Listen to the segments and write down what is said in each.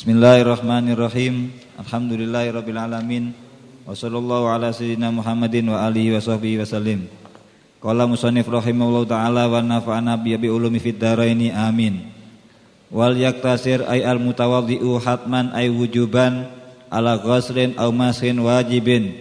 Bismillahirrahmanirrahim. Alhamdulillahirabbil alamin. Wa sallallahu ala sayyidina Muhammadin wa alihi wa sahbihi wasallim. Qala musannif rahimahullahu taala wa nafa'ana bi ulumi fid dharaini amin. Wal yaktasir ay al mutawaddi'u hatman ay wujuban ala ghaslin aw mashin wajibin.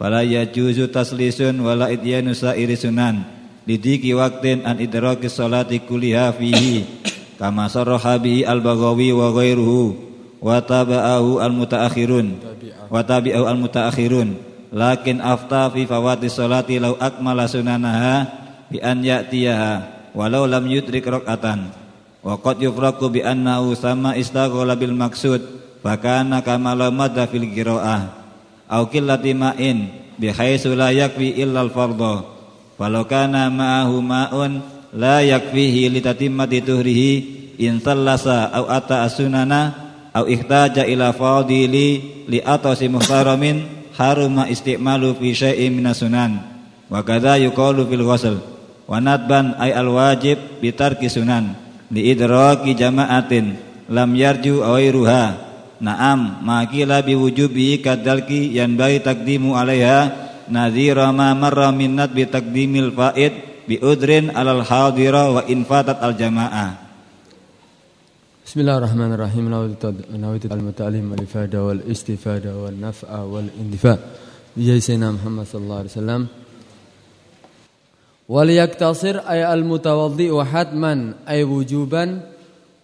Fala yajuzu taslisun wala idyanu sa'iri sunan. Lidiki waktin an idraki salati kuliha fihi. Kama sarraha bihi al-Baghawi wa ghairuhu wa taba'ahu al-mutaakhirun. Wa tabi'ahu al-mutaakhirun. Lakin afta fi fawati salati law akmala sunanaha bi an ya'tiyaha walau lam yudrik rak'atan. Wa qad yufraqu bi annahu sama istaghala bil maksud fa kana kama la fil qira'ah aw qillati ma'in bi haitsu la yakfi illa al-fardhu falau kana ma'ahu ma'un la yakfihi litatimmati tuhrihi in sallasa aw ata as-sunana au ihtaja ila fadili li atasi muhtaramin haruma istimalu fi syai'in minas sunan. Wa kadza yuqalu fil ghusl wa nadban ay al wajib bi tarki sunan li idraki jama'atin lam yarju awairuha Naam makila bi wujubi kadalki yang bayi takdimu alaiha nadhira ma marra minnat bi takdimil faid bi udrin alal hadira wa infatat al jamaah Bismillahirrahmanirrahim. Nawaitu al-muta'alim wal-ifada wal-istifada wal-naf'a wal-indifa. Bijai Sayyidina Muhammad sallallahu alaihi wasallam. Wal yaktasir ay al-mutawaddi wa hatman ay wujuban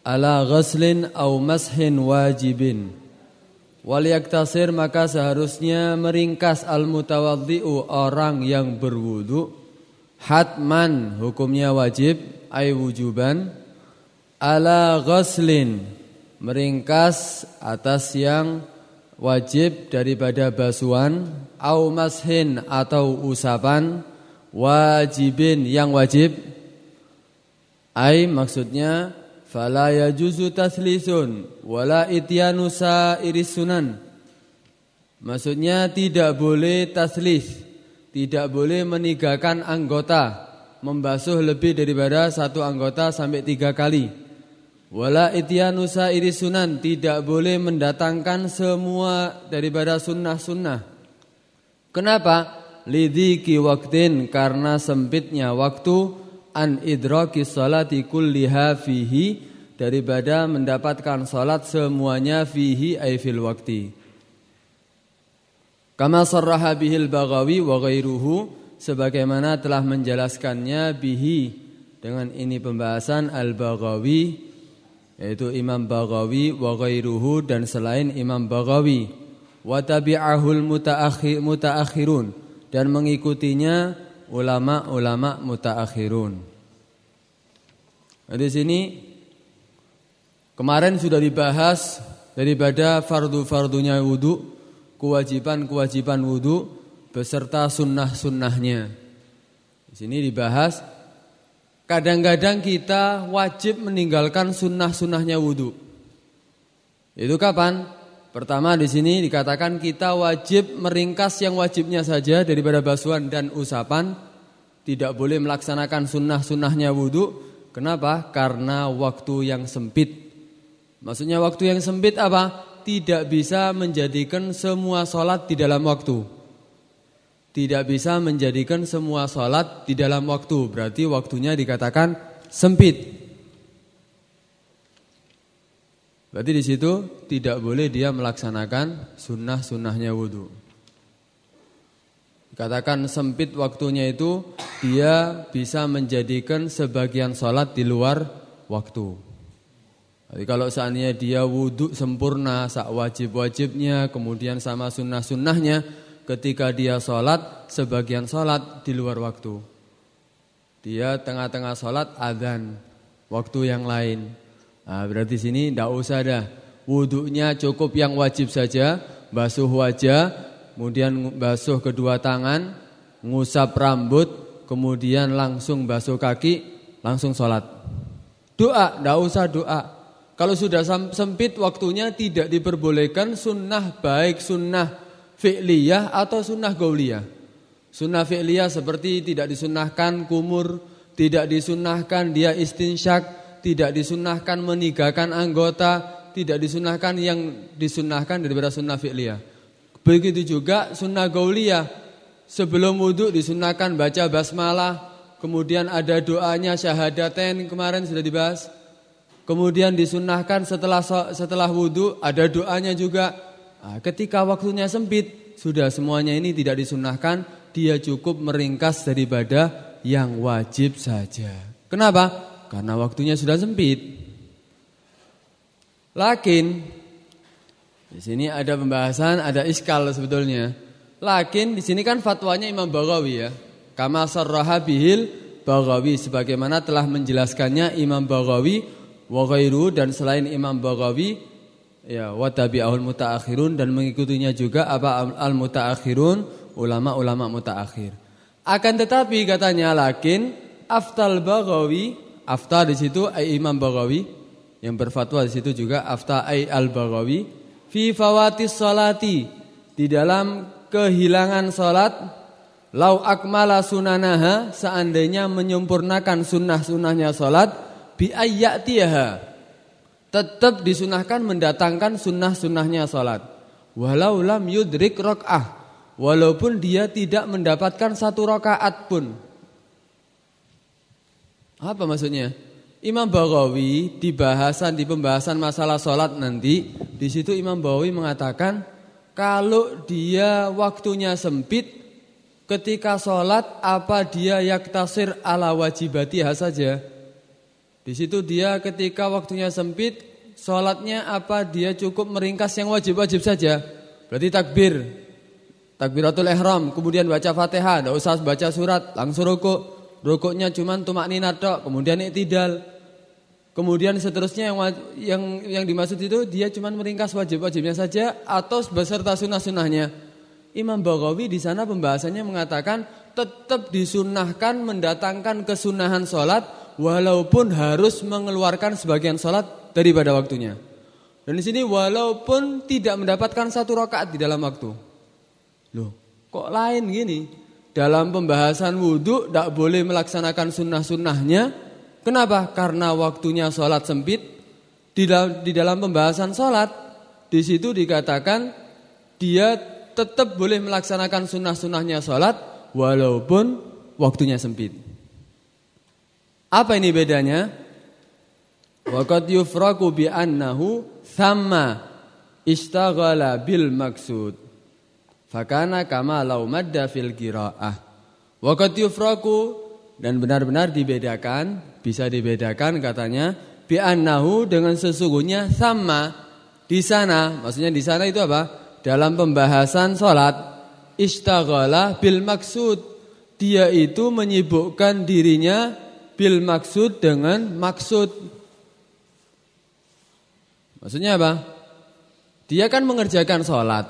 ala ghaslin aw mashin wajibin. Wal yaktasir maka seharusnya meringkas al-mutawaddi'u orang yang berwudu hatman hukumnya wajib ay wujuban ala ghaslin meringkas atas yang wajib daripada basuhan au mashin atau usapan wajibin yang wajib. Ai maksudnya fala yajuzu taslisun wala ityanu iris sunan. Maksudnya tidak boleh taslis tidak boleh meninggalkan anggota membasuh lebih daripada satu anggota sampai tiga kali Wala ityanusa iri sunan tidak boleh mendatangkan semua daripada sunnah-sunnah. Kenapa? Lidiki waktin karena sempitnya waktu an idraki salati kulliha fihi daripada mendapatkan salat semuanya fihi ay fil wakti. Kama sarraha bihil bagawi wa ghairuhu sebagaimana telah menjelaskannya bihi dengan ini pembahasan al-Baghawi yaitu Imam Baghawi wa ghairuhu dan selain Imam Baghawi wa tabi'ahul mutaakhirun dan mengikutinya ulama-ulama mutaakhirun. Di sini kemarin sudah dibahas daripada fardu-fardunya wudu, kewajiban-kewajiban wudu beserta sunnah-sunnahnya. Di sini dibahas Kadang-kadang kita wajib meninggalkan sunnah-sunnahnya wudhu. Itu kapan? Pertama di sini dikatakan kita wajib meringkas yang wajibnya saja daripada basuhan dan usapan. Tidak boleh melaksanakan sunnah-sunnahnya wudhu. Kenapa? Karena waktu yang sempit. Maksudnya waktu yang sempit apa? Tidak bisa menjadikan semua sholat di dalam waktu tidak bisa menjadikan semua sholat di dalam waktu. Berarti waktunya dikatakan sempit. Berarti di situ tidak boleh dia melaksanakan sunnah-sunnahnya wudhu. Katakan sempit waktunya itu dia bisa menjadikan sebagian sholat di luar waktu. Jadi kalau seandainya dia wudhu sempurna, sak wajib-wajibnya, kemudian sama sunnah-sunnahnya, ketika dia sholat, sebagian sholat di luar waktu. Dia tengah-tengah sholat adzan, waktu yang lain. Nah, berarti sini tidak usah dah. Wudhunya cukup yang wajib saja, basuh wajah, kemudian basuh kedua tangan, ngusap rambut, kemudian langsung basuh kaki, langsung sholat. Doa, tidak usah doa. Kalau sudah sempit waktunya tidak diperbolehkan sunnah baik sunnah fi'liyah atau sunnah gauliyah. Sunnah fi'liyah seperti tidak disunahkan kumur, tidak disunahkan dia istinsyak, tidak disunahkan meninggalkan anggota, tidak disunahkan yang disunahkan daripada sunnah fi'liyah. Begitu juga sunnah gauliyah. Sebelum wudhu disunahkan baca basmalah. Kemudian ada doanya syahadaten kemarin sudah dibahas. Kemudian disunahkan setelah setelah wudhu ada doanya juga. Nah, ketika waktunya sempit sudah semuanya ini tidak disunahkan. Dia cukup meringkas daripada yang wajib saja. Kenapa? Karena waktunya sudah sempit. Lakin di sini ada pembahasan, ada iskal sebetulnya. Lakin di sini kan fatwanya Imam Baghawi ya. Kama sarraha bihil Baghawi sebagaimana telah menjelaskannya Imam Baghawi wa dan selain Imam Baghawi ya wa tabi'ahul mutaakhirun dan mengikutinya juga apa al mutaakhirun ulama-ulama mutaakhir. Akan tetapi katanya lakin aftal Baghawi, aftal di situ Imam Baghawi yang berfatwa di situ juga Afta Ai Al-Baghawi fi fawatis salati di dalam kehilangan salat lau akmala sunanaha seandainya menyempurnakan sunnah-sunnahnya salat bi ayyatiha tetap disunahkan mendatangkan sunnah-sunnahnya salat walau lam yudrik rakaah walaupun dia tidak mendapatkan satu rakaat pun. Apa maksudnya? Imam Baghawi di bahasan di pembahasan masalah sholat nanti di situ Imam Baghawi mengatakan kalau dia waktunya sempit ketika sholat apa dia yaktasir ala wajibatiha saja di situ dia ketika waktunya sempit sholatnya apa dia cukup meringkas yang wajib-wajib saja berarti takbir takbiratul ihram kemudian baca fatihah tidak usah baca surat langsung rukuk Rukuknya cuma tumak ninat tok, kemudian iktidal. Kemudian seterusnya yang yang yang dimaksud itu dia cuma meringkas wajib-wajibnya saja atau beserta sunnah-sunnahnya. Imam Baghawi di sana pembahasannya mengatakan tetap disunahkan mendatangkan kesunahan sholat walaupun harus mengeluarkan sebagian sholat daripada waktunya. Dan di sini walaupun tidak mendapatkan satu rakaat di dalam waktu. Loh, kok lain gini? dalam pembahasan wudhu tidak boleh melaksanakan sunnah-sunnahnya. Kenapa? Karena waktunya sholat sempit. Di dalam, di dalam pembahasan sholat, di situ dikatakan dia tetap boleh melaksanakan sunnah-sunnahnya sholat walaupun waktunya sempit. Apa ini bedanya? Waqad yufraku bi annahu thamma istaghala bil maksud. Fakana kama lau madda fil qiraah. Waqad yufraku dan benar-benar dibedakan, bisa dibedakan katanya bi annahu dengan sesungguhnya sama di sana. Maksudnya di sana itu apa? Dalam pembahasan salat istaghala bil maksud. Dia itu menyibukkan dirinya bil maksud dengan maksud. Maksudnya apa? Dia kan mengerjakan sholat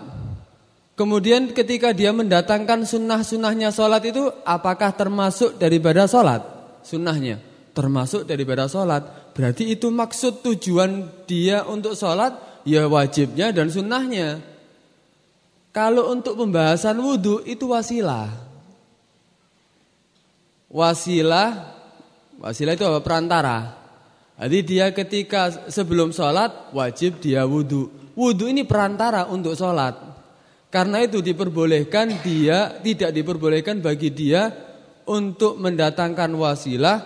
Kemudian ketika dia mendatangkan sunnah-sunnahnya sholat itu apakah termasuk daripada sholat? Sunnahnya termasuk daripada sholat. Berarti itu maksud tujuan dia untuk sholat ya wajibnya dan sunnahnya. Kalau untuk pembahasan wudhu itu wasilah. Wasilah, wasilah itu apa? Perantara. Jadi dia ketika sebelum sholat wajib dia wudhu. Wudhu ini perantara untuk sholat. Karena itu diperbolehkan dia tidak diperbolehkan bagi dia untuk mendatangkan wasilah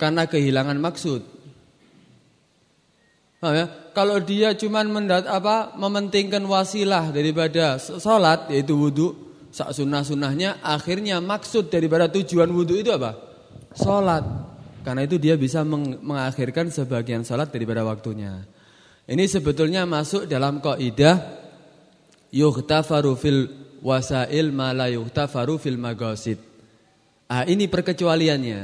karena kehilangan maksud. Nah, ya? Kalau dia cuma mendat apa mementingkan wasilah daripada sholat yaitu wudhu, sak sunnah sunnahnya akhirnya maksud daripada tujuan wudhu itu apa? Sholat. Karena itu dia bisa meng mengakhirkan sebagian sholat daripada waktunya. Ini sebetulnya masuk dalam kaidah yughtafaru fil wasail ma la yughtafaru fil magasid. Ah ini perkecualiannya.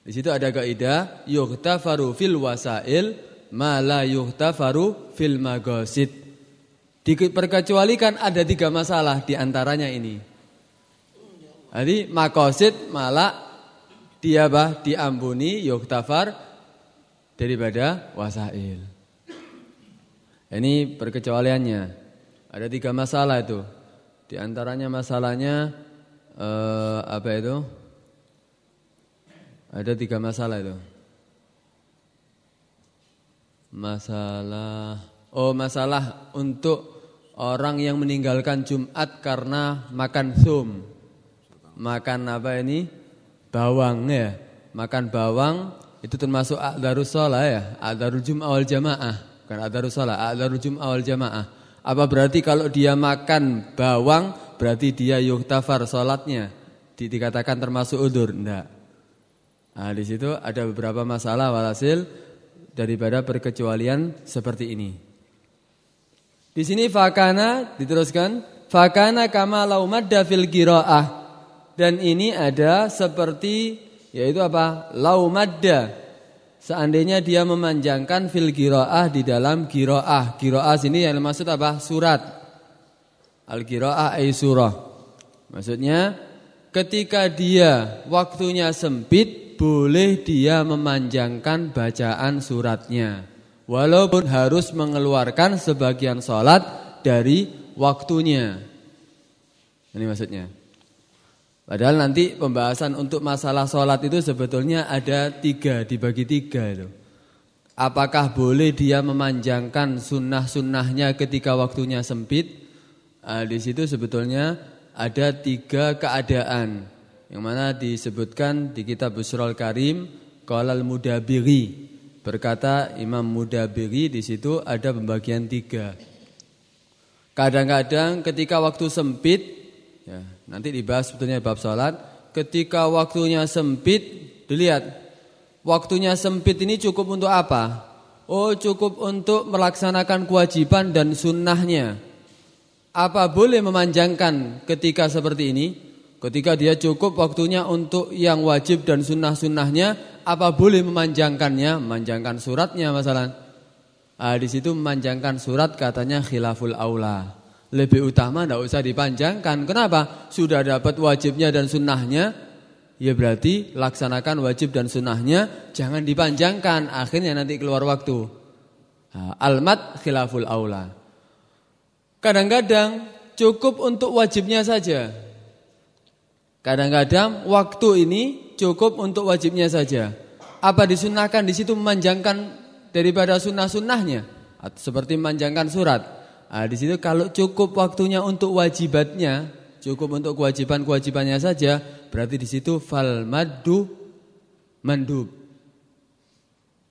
Di situ ada kaidah yughtafaru fil wasail ma la yughtafaru fil magasid. Diperkecualikan ada tiga masalah di antaranya ini. Jadi makosid malah dia bah diampuni yuktafar daripada wasail. Ini perkecualiannya. Ada tiga masalah itu. Di antaranya masalahnya eh, apa itu? Ada tiga masalah itu. Masalah Oh masalah untuk orang yang meninggalkan Jumat karena makan sum Makan apa ini? Bawang ya. Makan bawang itu termasuk a'darus sholah ya. A'darul jum'ah wal jamaah. Bukan a'darus sholah A'darul jum'ah wal jamaah. Apa berarti kalau dia makan bawang Berarti dia yuktafar sholatnya? Dikatakan termasuk udur? Tidak Nah di situ ada beberapa masalah walhasil daripada perkecualian seperti ini. Di sini fakana diteruskan fakana kama laumadda fil qiraah. Dan ini ada seperti yaitu apa? Laumadda. Seandainya dia memanjangkan fil qiraah di dalam qiraah. Qiraah sini yang maksud apa? Surat. Al qiraah ay surah. Maksudnya ketika dia waktunya sempit boleh dia memanjangkan bacaan suratnya. Walaupun harus mengeluarkan sebagian sholat dari waktunya. Ini maksudnya. Padahal nanti pembahasan untuk masalah sholat itu sebetulnya ada tiga, dibagi tiga itu. Apakah boleh dia memanjangkan sunnah-sunnahnya ketika waktunya sempit? Nah, di situ sebetulnya ada tiga keadaan yang mana disebutkan di kitab Busrul Karim Qalal Mudabiri berkata Imam Mudabiri di situ ada pembagian tiga. Kadang-kadang ketika waktu sempit, ya, nanti dibahas sebetulnya bab salat. Ketika waktunya sempit, dilihat waktunya sempit ini cukup untuk apa? Oh cukup untuk melaksanakan kewajiban dan sunnahnya. Apa boleh memanjangkan ketika seperti ini? Ketika dia cukup waktunya untuk yang wajib dan sunnah-sunnahnya, apa boleh memanjangkannya? Memanjangkan suratnya masalah. Ah, di situ memanjangkan surat katanya khilaful aula. Lebih utama tidak usah dipanjangkan. Kenapa? Sudah dapat wajibnya dan sunnahnya, ya berarti laksanakan wajib dan sunnahnya, jangan dipanjangkan. Akhirnya nanti keluar waktu. Almat khilaful aula. Kadang-kadang cukup untuk wajibnya saja. Kadang-kadang waktu ini cukup untuk wajibnya saja. Apa disunahkan di situ memanjangkan daripada sunnah-sunnahnya? Seperti memanjangkan surat. Nah, di situ kalau cukup waktunya untuk wajibatnya, cukup untuk kewajiban-kewajibannya saja, berarti di situ fal maddu mandub.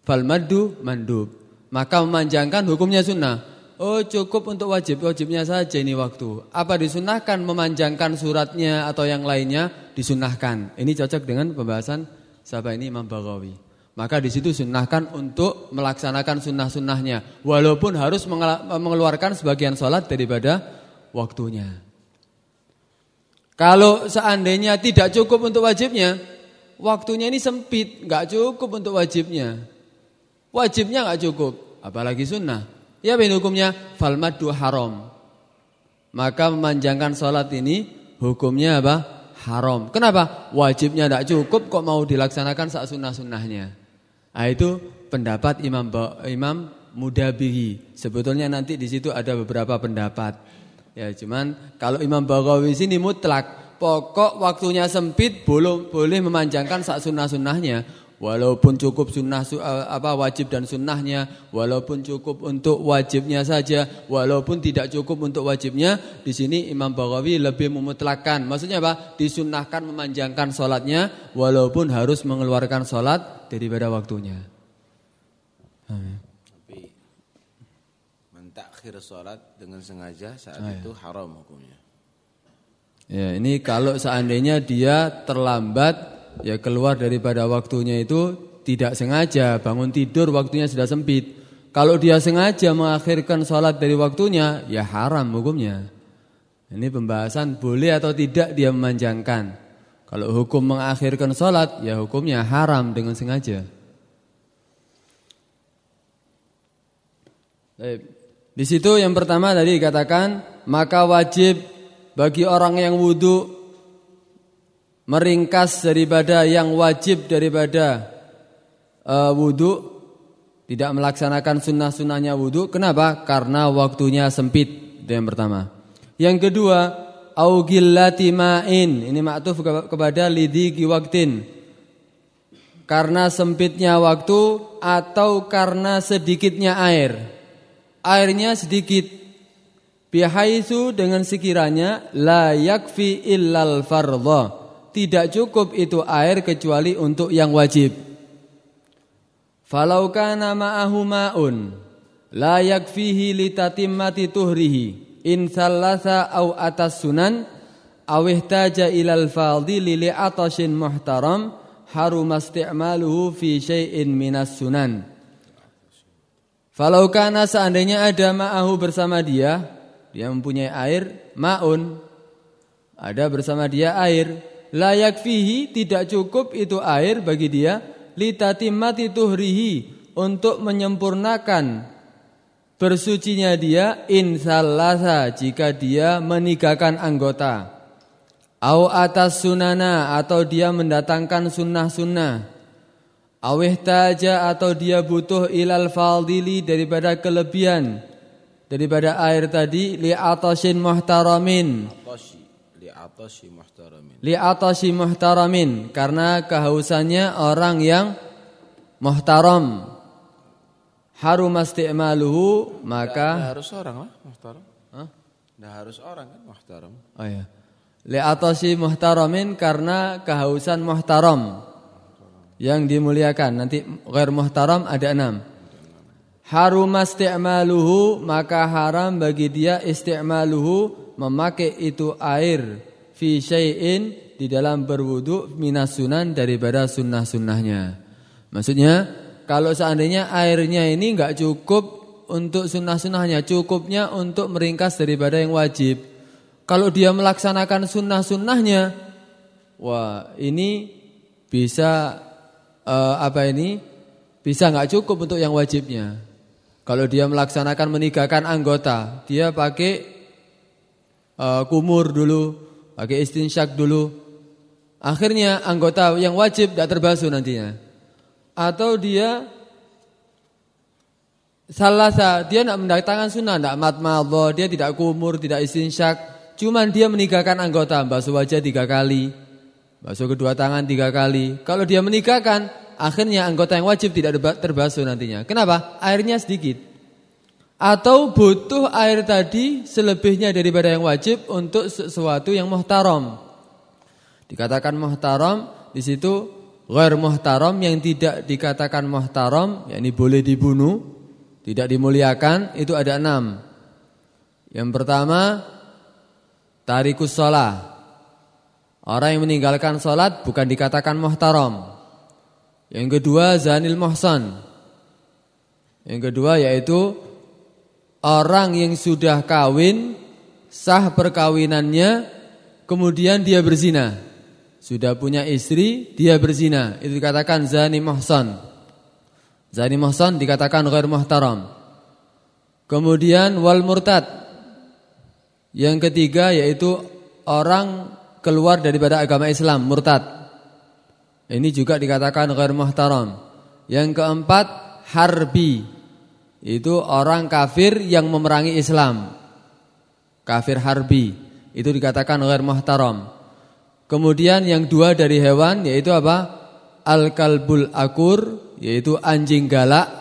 Fal maddu mandub. Maka memanjangkan hukumnya sunnah. Oh cukup untuk wajib-wajibnya saja ini waktu. Apa disunahkan memanjangkan suratnya atau yang lainnya disunahkan. Ini cocok dengan pembahasan sahabat ini Imam Baghawi. Maka di situ sunahkan untuk melaksanakan sunnah-sunnahnya. Walaupun harus mengeluarkan sebagian sholat daripada waktunya. Kalau seandainya tidak cukup untuk wajibnya, waktunya ini sempit, nggak cukup untuk wajibnya. Wajibnya nggak cukup, apalagi sunnah. Ya bin hukumnya fal maddu haram. Maka memanjangkan sholat ini hukumnya apa? Haram. Kenapa? Wajibnya tidak cukup kok mau dilaksanakan saat sunnah-sunnahnya. Nah itu pendapat Imam Imam Mudabihi. Sebetulnya nanti di situ ada beberapa pendapat. Ya cuman kalau Imam Baghawi sini mutlak. Pokok waktunya sempit boleh, boleh memanjangkan saat sunnah-sunnahnya. Walaupun cukup sunnah eh, apa wajib dan sunnahnya, walaupun cukup untuk wajibnya saja, walaupun tidak cukup untuk wajibnya, di sini Imam Baghawi lebih memutlakan. Maksudnya apa? Disunnahkan memanjangkan sholatnya, walaupun harus mengeluarkan sholat daripada waktunya. Tapi mentakhir sholat dengan sengaja saat ah, itu haram hukumnya. Ya, ini kalau seandainya dia terlambat ya keluar daripada waktunya itu tidak sengaja bangun tidur waktunya sudah sempit. Kalau dia sengaja mengakhirkan sholat dari waktunya, ya haram hukumnya. Ini pembahasan boleh atau tidak dia memanjangkan. Kalau hukum mengakhirkan sholat, ya hukumnya haram dengan sengaja. Di situ yang pertama tadi dikatakan maka wajib bagi orang yang wudhu meringkas daripada yang wajib daripada uh, wudhu tidak melaksanakan sunnah-sunnahnya wudhu kenapa? karena waktunya sempit itu yang pertama yang kedua augillati ma'in ini maktuf kepada lidi waktin karena sempitnya waktu atau karena sedikitnya air. Airnya sedikit. Bihaitsu dengan sekiranya la yakfi illal fardha. Tidak cukup itu air kecuali untuk yang wajib. Falau kana ma'ahu ma'un la yakfihi litatimmati tuhrihi in salasa au atas sunan awihtaja ilal fadili li atashin muhtaram harum isti'maluhu fi syai'in minas sunan. Falau kana seandainya ada ma'ahu bersama dia, dia mempunyai air, ma'un, ada bersama dia air, layak fihi tidak cukup itu air bagi dia, litatimati tuhrihi untuk menyempurnakan bersucinya dia insallasa jika dia meninggalkan anggota. Au atas sunana atau dia mendatangkan sunnah-sunnah. Awih taja atau dia butuh ilal faldili daripada kelebihan daripada air tadi li atasin muhtaramin. Li atasi muhtaramin karena kehausannya orang yang muhtaram. Harum isti'maluhu maka harus orang lah muhtaram. Hah? Harus orang kan muhtaram. Oh iya. Li'atasi muhtaramin karena kehausan muhtaram yang dimuliakan. Nanti ghair muhtaram ada enam. Harum isti'maluhu maka haram bagi dia isti'maluhu memakai itu air fi syai'in di dalam berwudu minas sunan daripada sunnah-sunnahnya. Maksudnya kalau seandainya airnya ini enggak cukup untuk sunnah-sunnahnya, cukupnya untuk meringkas daripada yang wajib. Kalau dia melaksanakan sunnah-sunnahnya, wah ini bisa uh, apa ini? Bisa nggak cukup untuk yang wajibnya. Kalau dia melaksanakan meninggalkan anggota, dia pakai uh, kumur dulu, pakai istinsyak dulu. Akhirnya anggota yang wajib tidak terbasuh nantinya. Atau dia salah dia tidak mendatangkan sunnah, tidak matmadho, dia tidak kumur, tidak istinsyak. Cuman dia meninggalkan anggota basuh wajah tiga kali, basuh kedua tangan tiga kali. Kalau dia meninggalkan, akhirnya anggota yang wajib tidak terbasuh nantinya. Kenapa? Airnya sedikit. Atau butuh air tadi selebihnya daripada yang wajib untuk sesuatu yang muhtaram. Dikatakan muhtaram di situ ghair muhtaram yang tidak dikatakan muhtaram, yakni boleh dibunuh, tidak dimuliakan, itu ada enam. Yang pertama Tarikus sholat Orang yang meninggalkan sholat bukan dikatakan muhtaram Yang kedua zanil muhsan Yang kedua yaitu Orang yang sudah kawin Sah perkawinannya Kemudian dia berzina Sudah punya istri Dia berzina Itu dikatakan zani muhsan Zani muhsan dikatakan ghair muhtaram Kemudian wal murtad yang ketiga yaitu orang keluar daripada agama Islam, murtad. Ini juga dikatakan ghair muhtaram. Yang keempat, harbi. Itu orang kafir yang memerangi Islam. Kafir harbi. Itu dikatakan ghair muhtaram. Kemudian yang dua dari hewan yaitu apa? Al-kalbul akur yaitu anjing galak.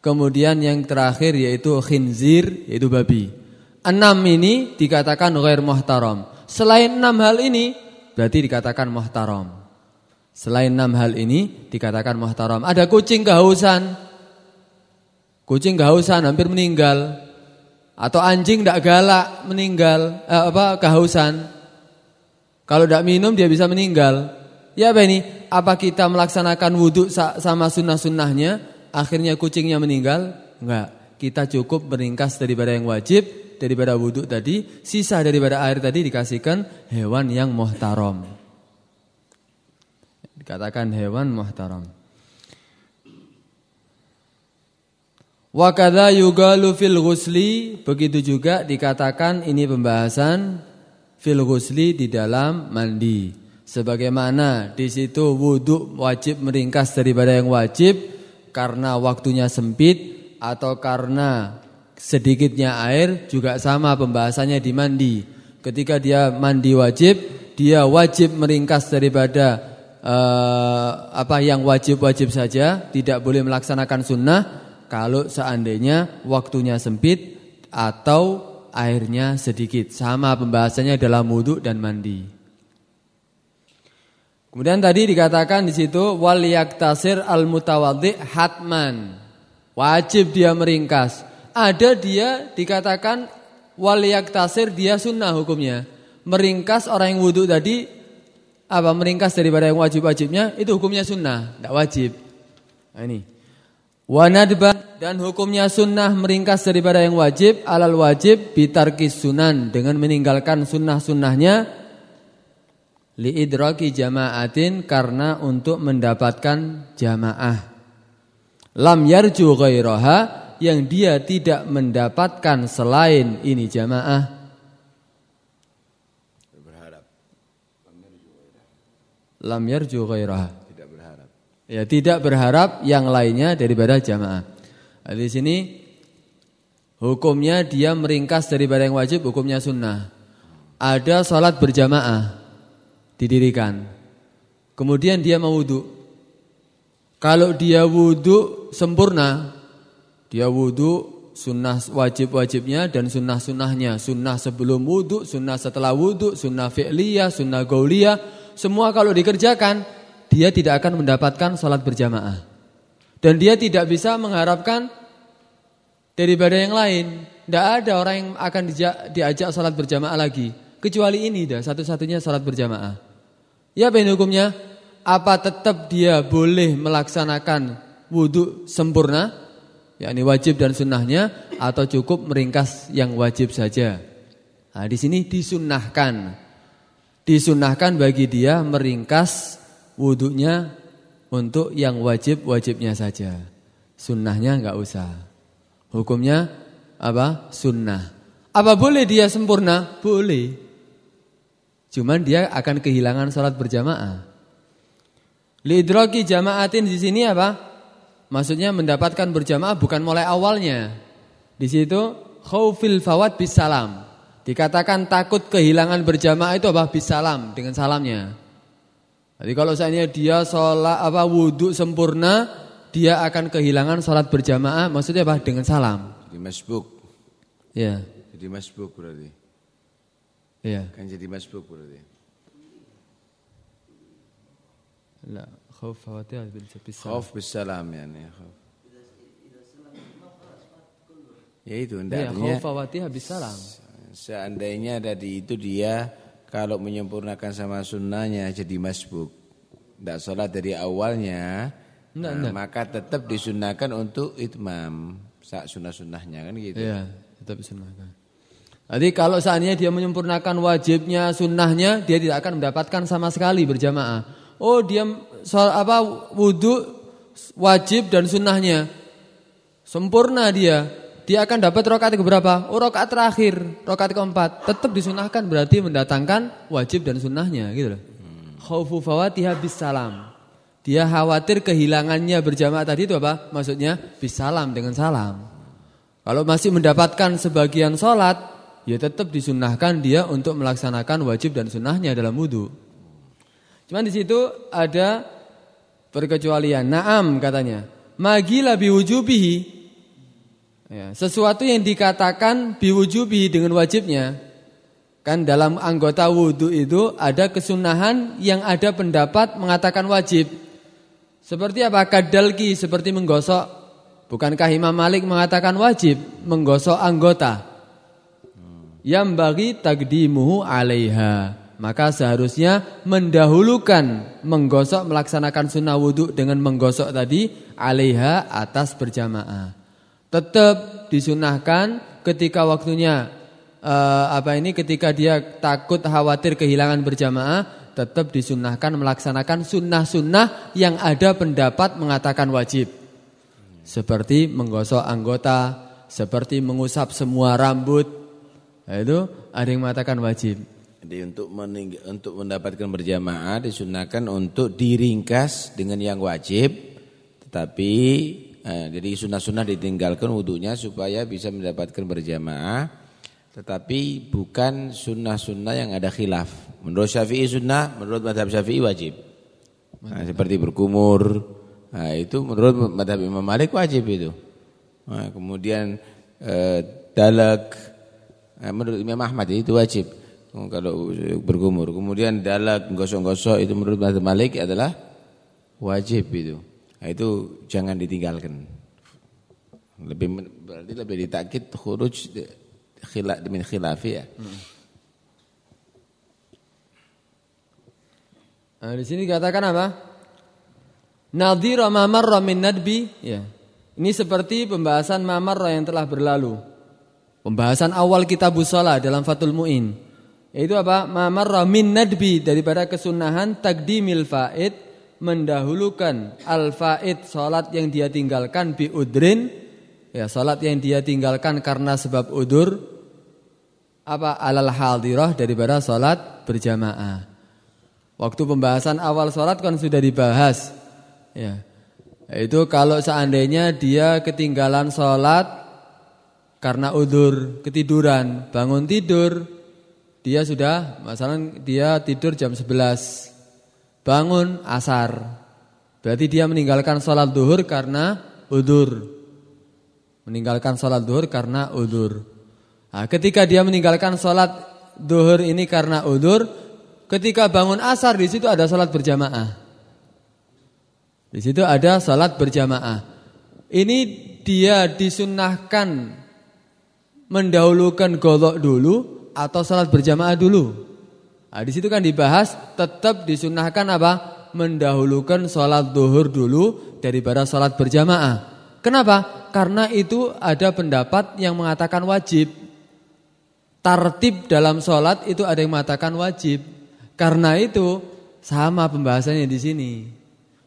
Kemudian yang terakhir yaitu khinzir yaitu babi. Enam ini dikatakan ghair muhtaram. Selain enam hal ini berarti dikatakan muhtaram. Selain enam hal ini dikatakan muhtaram. Ada kucing kehausan. Kucing kehausan hampir meninggal. Atau anjing tidak galak meninggal eh, apa kehausan. Kalau tidak minum dia bisa meninggal. Ya apa ini? Apa kita melaksanakan wudhu sama sunnah-sunnahnya akhirnya kucingnya meninggal? Enggak. Kita cukup meringkas daripada yang wajib daripada wudhu tadi, sisa daripada air tadi dikasihkan hewan yang muhtaram. Dikatakan hewan muhtaram. Wa kadza yugalu fil ghusli, begitu juga dikatakan ini pembahasan fil ghusli di dalam mandi. Sebagaimana di situ wudhu wajib meringkas daripada yang wajib karena waktunya sempit atau karena sedikitnya air juga sama pembahasannya di mandi. Ketika dia mandi wajib, dia wajib meringkas daripada eh, apa yang wajib-wajib saja, tidak boleh melaksanakan sunnah kalau seandainya waktunya sempit atau airnya sedikit. Sama pembahasannya dalam wudhu dan mandi. Kemudian tadi dikatakan di situ wal yaktasir al mutawaddi hatman. Wajib dia meringkas. Ada dia dikatakan wal yaktasir dia sunnah hukumnya. Meringkas orang yang wudhu tadi apa meringkas daripada yang wajib-wajibnya itu hukumnya sunnah, tidak wajib. Nah, ini. Wanadban dan hukumnya sunnah meringkas daripada yang wajib alal wajib bitarkis sunan dengan meninggalkan sunnah-sunnahnya liidraki jamaatin karena untuk mendapatkan jamaah. Lam yarju ghairaha yang dia tidak mendapatkan selain ini jamaah. Berharap. Lam yarju ghairaha. Ya, tidak berharap yang lainnya daripada jamaah. Nah, di sini hukumnya dia meringkas daripada yang wajib, hukumnya sunnah. Ada sholat berjamaah didirikan. Kemudian dia mau wudhu. Kalau dia wudhu sempurna, dia wudhu sunnah wajib-wajibnya dan sunnah-sunnahnya. Sunnah sebelum wudhu, sunnah setelah wudhu, sunnah fi'liyah, sunnah gauliyah. Semua kalau dikerjakan dia tidak akan mendapatkan sholat berjamaah. Dan dia tidak bisa mengharapkan daripada yang lain. Tidak ada orang yang akan diajak sholat berjamaah lagi. Kecuali ini dah satu-satunya sholat berjamaah. Ya apa hukumnya? Apa tetap dia boleh melaksanakan wudhu sempurna? yakni wajib dan sunnahnya atau cukup meringkas yang wajib saja. Nah, di sini disunnahkan. Disunnahkan bagi dia meringkas wudhunya untuk yang wajib-wajibnya saja. Sunnahnya enggak usah. Hukumnya apa? Sunnah. Apa boleh dia sempurna? Boleh. Cuman dia akan kehilangan sholat berjamaah. Lidroki jamaatin di sini apa? Maksudnya mendapatkan berjamaah bukan mulai awalnya. Di situ khaufil fawat bisalam. Dikatakan takut kehilangan berjamaah itu apa? Bisalam dengan salamnya. Jadi kalau seandainya dia sholat apa wudhu sempurna, dia akan kehilangan sholat berjamaah. Maksudnya apa? Dengan salam. Jadi masbuk. Ya. Jadi masbuk berarti. Iya. Kan jadi masbuk berarti. La, khauf khawatir bil Khauf bisalam yani. Khauf. Ya itu Ya, khauf khawatir habis salam. Seandainya tadi itu dia kalau menyempurnakan sama sunnahnya jadi masbuk. Tidak sholat dari awalnya. Enggak, nah, enggak. Maka tetap disunahkan untuk itmam. Saat sunnah-sunnahnya kan gitu. Iya, tetap disunahkan. Jadi kalau seandainya dia menyempurnakan wajibnya, sunnahnya, dia tidak akan mendapatkan sama sekali berjamaah. Oh dia soal apa wudhu wajib dan sunnahnya sempurna dia, dia akan dapat rokaat berapa? Oh rokaat terakhir, rokaat keempat. Tetap disunahkan berarti mendatangkan wajib dan sunnahnya gitu loh. Khaufu fawatiha bisalam. Dia khawatir kehilangannya berjamaah tadi itu apa? Maksudnya bisalam dengan salam. Kalau masih mendapatkan sebagian sholat, ya tetap disunahkan dia untuk melaksanakan wajib dan sunnahnya dalam wudhu. Cuman di situ ada perkecualian. Naam katanya. Magila biwujubihi. Ya, sesuatu yang dikatakan biwujubihi dengan wajibnya. Kan dalam anggota wudhu itu ada kesunahan yang ada pendapat mengatakan wajib. Seperti apa? Kadalki seperti menggosok. Bukankah Imam Malik mengatakan wajib menggosok anggota? Yang bagi takdimuhu alaiha. Maka seharusnya mendahulukan menggosok melaksanakan sunnah wudhu dengan menggosok tadi alaiha atas berjamaah. Tetap disunahkan ketika waktunya eh, apa ini ketika dia takut khawatir kehilangan berjamaah tetap disunahkan melaksanakan sunnah-sunnah yang ada pendapat mengatakan wajib. Seperti menggosok anggota, seperti mengusap semua rambut. Nah, itu ada yang mengatakan wajib. Jadi untuk mening- untuk mendapatkan berjamaah disunahkan untuk diringkas dengan yang wajib, tetapi eh, jadi sunnah-sunnah ditinggalkan wudhunya supaya bisa mendapatkan berjamaah, tetapi bukan sunnah-sunnah yang ada khilaf. Menurut Syafi'i sunnah, menurut madhab Syafi'i wajib. Nah, seperti berkumur. Nah, itu menurut madhab Imam Malik wajib itu. Nah, kemudian eh, dalak nah, menurut Imam Ahmad itu wajib. Oh, kalau berkumur. Kemudian dalak gosok-gosok itu menurut madhab Malik adalah wajib itu. Nah, itu jangan ditinggalkan. Lebih berarti lebih ditakit khuruj khilaf min khilafi ya. Hmm. Nah, di sini dikatakan apa? Nadhira ma marra min nadbi, ya. Ini seperti pembahasan mamarra yang telah berlalu. Pembahasan awal kitab shalah dalam Fathul Muin. Yaitu apa? Mamarra min nadbi daripada kesunahan takdimil faid mendahulukan al faid salat yang dia tinggalkan bi udrin ya salat yang dia tinggalkan karena sebab udur apa alal hadirah daripada salat berjamaah. Waktu pembahasan awal sholat kan sudah dibahas. Ya. Itu kalau seandainya dia ketinggalan sholat karena udur, ketiduran, bangun tidur, dia sudah, masalah dia tidur jam 11, bangun asar. Berarti dia meninggalkan sholat duhur karena udur. Meninggalkan sholat duhur karena udur. Nah, ketika dia meninggalkan sholat duhur ini karena udur, ketika bangun asar di situ ada salat berjamaah. Di situ ada salat berjamaah. Ini dia disunahkan mendahulukan golok dulu atau salat berjamaah dulu. Nah, di situ kan dibahas tetap disunahkan apa? Mendahulukan salat duhur dulu daripada salat berjamaah. Kenapa? Karena itu ada pendapat yang mengatakan wajib. Tartib dalam sholat itu ada yang mengatakan wajib. Karena itu sama pembahasannya di sini.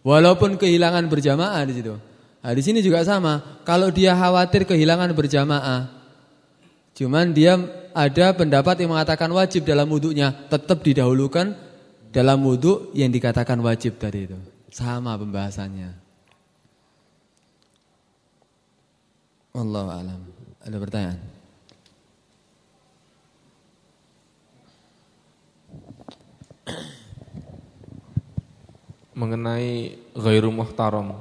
Walaupun kehilangan berjamaah di situ. Nah, di sini juga sama. Kalau dia khawatir kehilangan berjamaah, cuman dia ada pendapat yang mengatakan wajib dalam wudhunya, tetap didahulukan dalam wudhu yang dikatakan wajib tadi itu. Sama pembahasannya. Allah alam. Ada pertanyaan? mengenai ghairu muhtaram.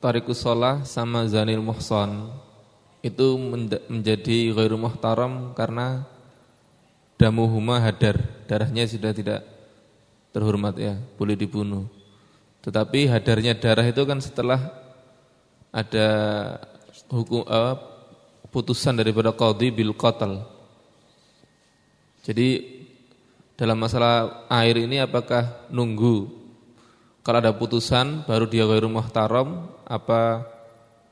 Tarikus sholah sama zanil muhson itu menjadi ghairu muhtaram karena damuhuma hadar, darahnya sudah tidak terhormat ya, boleh dibunuh. Tetapi hadarnya darah itu kan setelah ada hukum uh, putusan daripada qadhi bil qatl. Jadi dalam masalah air ini apakah nunggu kalau ada putusan baru dia ghairu muhtaram apa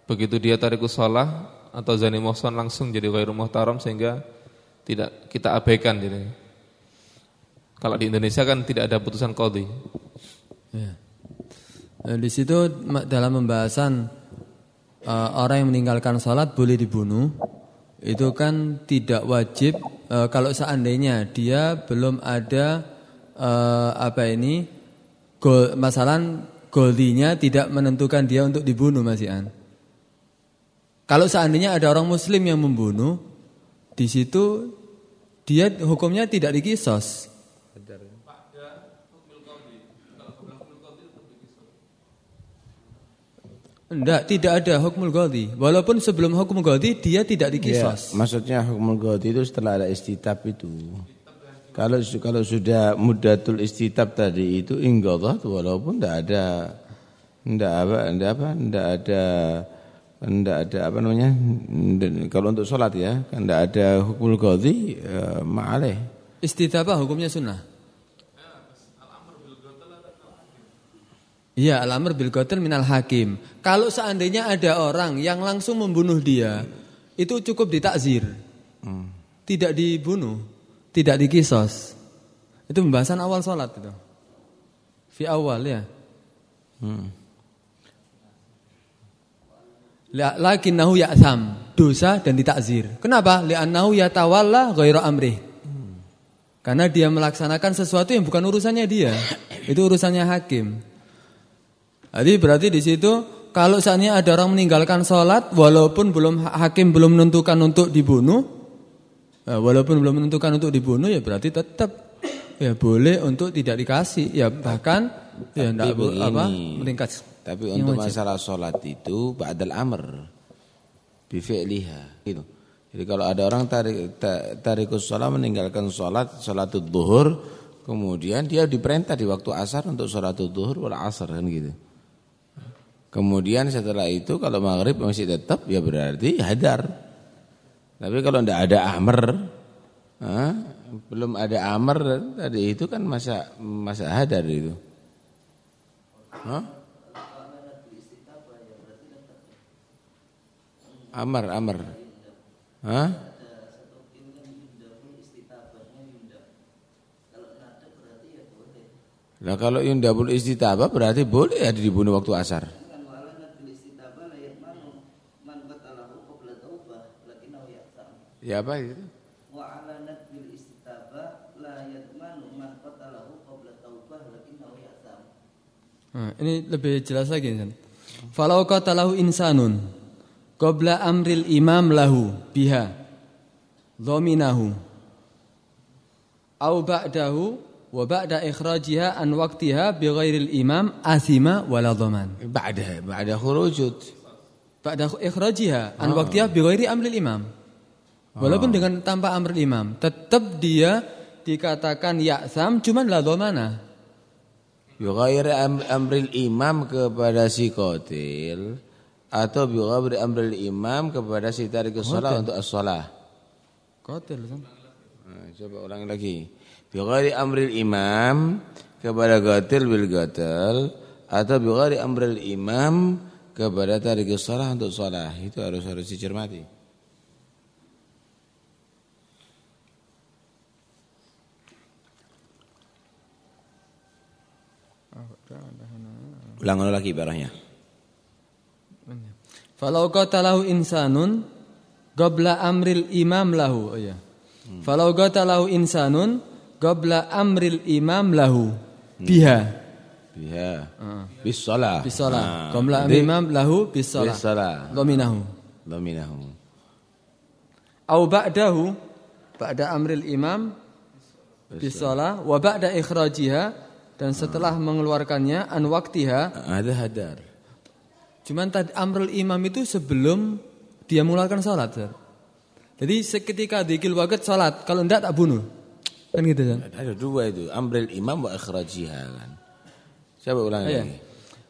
begitu dia tarikus shalah atau zani muhsan langsung jadi ghairu muhtaram sehingga tidak kita abaikan jadi. Kalau di Indonesia kan tidak ada putusan qadhi. Ya. Nah, di situ dalam pembahasan uh, orang yang meninggalkan salat boleh dibunuh itu kan tidak wajib e, kalau seandainya dia belum ada apa ini masalah goldinya tidak menentukan dia untuk dibunuh Mas Ian. Kalau seandainya ada orang muslim yang membunuh di situ dia hukumnya tidak dikisos. Enggak, tidak ada hukum gadi. Walaupun sebelum hukum gadi dia tidak dikisos. Ya, maksudnya hukum gadi itu setelah ada istitab itu. Kalau kalau sudah mudatul istitab tadi itu inggadah walaupun tidak ada tidak apa tidak apa tidak ada tidak ada apa namanya kalau untuk sholat ya kan tidak ada hukum gadi ya, ma'aleh. Istitabah hukumnya sunnah. Iya, al-amr bil qatl minal hakim. Kalau seandainya ada orang yang langsung membunuh dia, itu cukup ditakzir. Hmm. Tidak dibunuh, tidak dikisos. Itu pembahasan awal sholat itu. Fi awal ya. Hmm. Lakinnahu ya'tham, dosa dan ditakzir. Kenapa? Li'annahu yatawalla ghairu amrih. Hmm. Karena dia melaksanakan sesuatu yang bukan urusannya dia. Itu urusannya hakim. Jadi berarti di situ kalau saatnya ada orang meninggalkan sholat walaupun belum hakim belum menentukan untuk dibunuh, ya, walaupun belum menentukan untuk dibunuh ya berarti tetap ya boleh untuk tidak dikasih. Ya bahkan ya enggak apa meningkat. Tapi untuk masalah sholat itu ba'dal amr bifi'liha gitu. Jadi kalau ada orang tarik ta- tarikus sholat meninggalkan sholat sholatul duhur kemudian dia diperintah di waktu asar untuk sholatul duhur wal asar kan gitu. Kemudian setelah itu kalau maghrib masih tetap ya berarti hadar. Tapi kalau tidak ada amr, ah, belum ada amr tadi itu kan masa masa hadar itu. Hah? Amar, amar. Hah? Nah kalau yundabul istitabah berarti boleh ya dibunuh waktu asar. Ya apa itu? Nah, ini lebih jelas lagi. Falau qatalahu insanun qabla amril imam lahu biha dhaminahu au ba'dahu wa ba'da ikhrajiha an waqtiha bighairil imam asima wala dhaman. Ba'da, ba'da khurujud. Ba'da ikhrajiha an waqtiha bighairi amril imam. Walaupun dengan tanpa amril imam, tetap dia dikatakan ya'sam cuman la dhamana. Bighairi am- amril imam kepada si qatil atau bighairi amril imam kepada si tarikus shalah untuk as-shalah. Qatil kan. Nah, coba ulangi lagi. Bighairi amril imam kepada qatil bil qatil atau bighairi amril imam kepada tarikus shalah untuk shalah. Itu harus harus dicermati. Ulang lagi barangnya. Falau qatalahu insanun qabla amril imam lahu. Oh ya. Falau qatalahu insanun qabla amril imam lahu biha. Ya. Bis shalah. Bisalah. Ah, Qabla amril imam lahu bisalah. Bisalah. Dominahu. Dominahu. Au ba'dahu ba'da amril imam bisalah wa ba'da ikhrajiha dan setelah mengeluarkannya an waktiha Ada hadar. Cuman tadi amrul imam itu sebelum dia mengeluarkan sholat. Zat. Jadi seketika dikil wakat sholat, kalau enggak tak bunuh. Kan gitu kan? Ada dua itu, amril imam wa ikhrajiha kan. Coba ulangi Iya. lagi.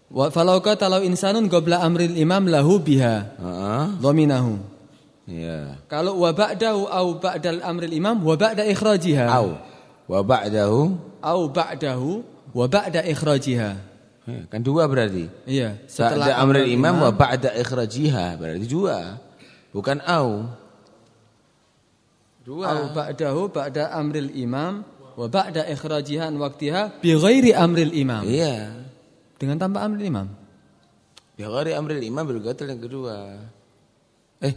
Wa falau qatalau insanun qabla amril imam lahu biha Heeh. dhaminahu. Ya. Kalau wa ba'dahu au ba'dal amril imam wa ba'da ikhrajiha. Au wa ba'dahu Au ba'dahu wa ba'da ikhrajiha. Ya, kan dua berarti. Iya, Setelah amril imam wa ba'da ikhrajiha berarti dua. Bukan au. Dua. au ba'dahu ba'da amril imam wa ba'da ikhrajiha an waqtiha bi ghairi amril imam. Iya. Dengan tanpa amril imam. Bi ghairi amril imam bergatal yang kedua. Eh,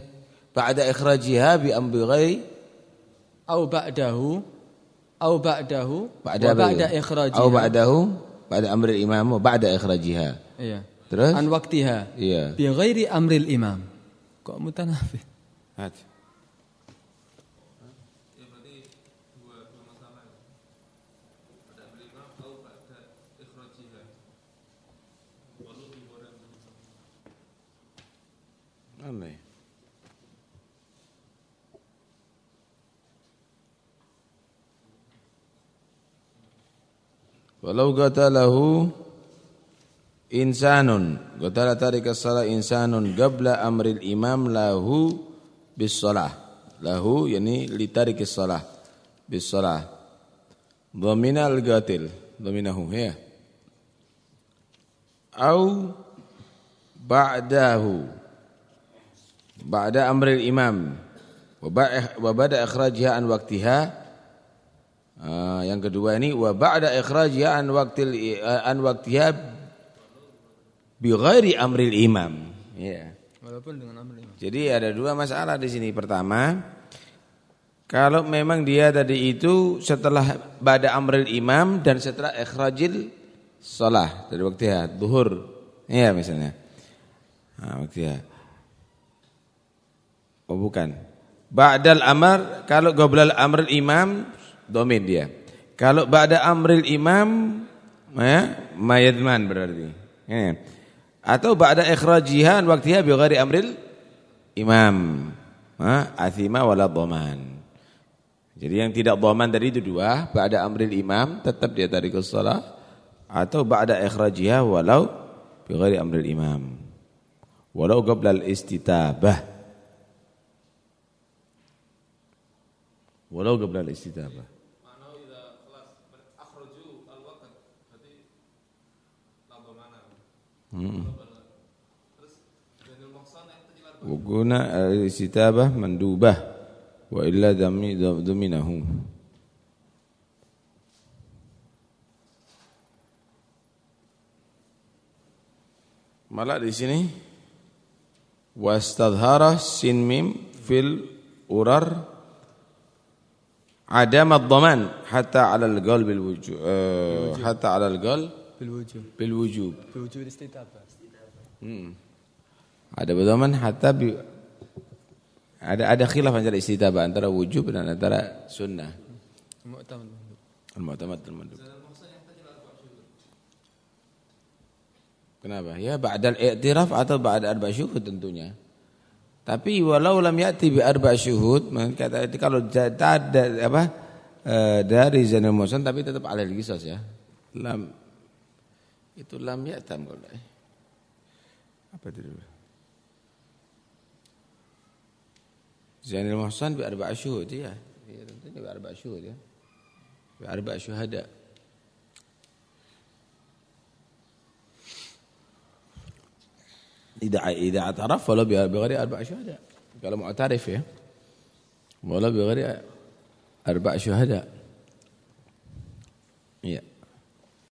ba'da ikhrajiha bi amri ghairi au ba'dahu au ba'dahu ba'da wa ba'da ikhrajiha. Au ba'dahu ba'da amril imam wa ba'da ikhrajiha. Iya. Terus? An waqtiha. Iya. Bi ghairi amril imam. Kok mutanafid? Hat. Aneh. Walau qatalahu insanun. Qatala tarika salat insanun qabla amril imam lahu bis salah lahu yani li tariki salah bis salah dhaminal qatil. Dhaminahu ya. Au ba'dahu. Ba'da amril imam. Wa ba'da ikhrajiha an waqtiha Ah, yang kedua ini wa ba'da ikhrajiha an waqtil an waqtiha bi ghairi amril imam. Ya. Walaupun dengan amril imam. Jadi ada dua masalah di sini. Pertama, kalau memang dia tadi itu setelah ba'da amril imam dan setelah ikhrajil shalah dari waktunya duhur. Iya misalnya. Nah, waktunya. Oh bukan. Ba'dal amar kalau goblal amril imam domin dia. Kalau ba'da amril imam ya, mayadman berarti. Ya. Atau ba'da ikhrajiha waktiha bi amril imam. Ha, athima wala dhaman. Jadi yang tidak dhaman tadi itu dua, ba'da amril imam tetap dia tarikus shalah atau ba'da ikhrajiha walau bi amril imam. Walau qabla al-istitabah. Walau qabla al-istitabah. Hmm. Mandubah wa illa dami dhaminahu. Malah di sini wastadhara sin mim fil urar adam ad-dhaman hatta 'ala al-qalb bil-wujub uh, hatta 'ala al-qalb Bilwujub. Bilwujub. Bilwujub istitabah. Hmm. Ada pedoman hatta bi ada ada khilaf antara istitabah antara wujub dan antara sunnah. Al-mu'tamad. Al-mu'tamad al-mandub. Kenapa? Ya ba'dal i'tiraf atau ba'da arba syuhud tentunya. Tapi walau lam ya'ti bi arba syuhud, kata kalau ada apa eh, dari zanul Muhsin tapi tetap alal qisas ya. Lam itu lam ya'tam kalau. Apa itu dulu? Zainul Muhsan bi arba'a syuhud ya. Ya tentunya bi arba'a syuhud ya. Bi arba'a syuhada. Ida ida ataraf walau bi ghairi arba'a syuhada. Kalau mau mu'tarif ya. Walau bi ghairi syuhada. Ya.